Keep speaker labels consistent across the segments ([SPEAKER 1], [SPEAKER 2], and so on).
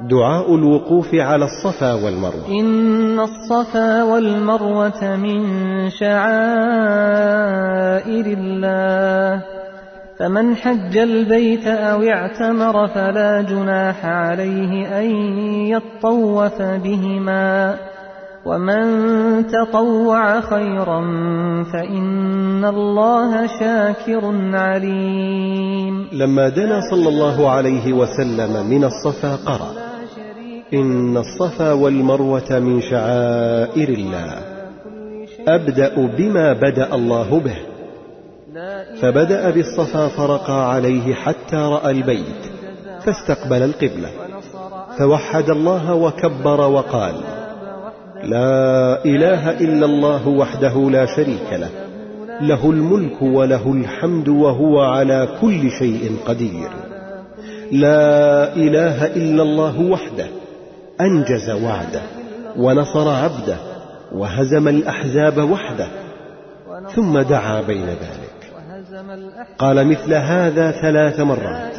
[SPEAKER 1] دعاء الوقوف على الصفا والمروة.
[SPEAKER 2] إن الصفا والمروة من شعائر الله. فمن حج البيت أو اعتمر فلا جناح عليه أن يطوف بهما. ومن تطوع خيرا فإن الله شاكر عليم.
[SPEAKER 1] لما دنا صلى الله عليه وسلم من الصفا قرأ. إن الصفا والمروة من شعائر الله أبدأ بما بدأ الله به. فبدأ بالصفا فرقى عليه حتى رأى البيت فاستقبل القبلة فوحد الله وكبر وقال لا إله إلا الله وحده لا شريك له له الملك وله الحمد وهو على كل شيء قدير. لا إله إلا الله وحده أنجز وعده ونصر عبده وهزم الأحزاب وحده ثم دعا بين ذلك. قال مثل هذا ثلاث مرات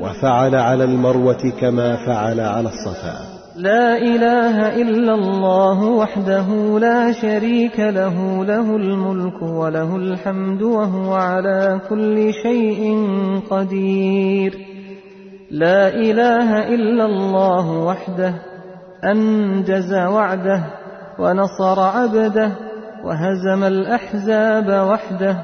[SPEAKER 1] وفعل على المروة كما فعل على الصفا
[SPEAKER 2] لا إله إلا الله وحده لا شريك له له الملك وله الحمد وهو على كل شيء قدير. لا إله إلا الله وحده أنجز وعده ونصر عبده وهزم الأحزاب وحده.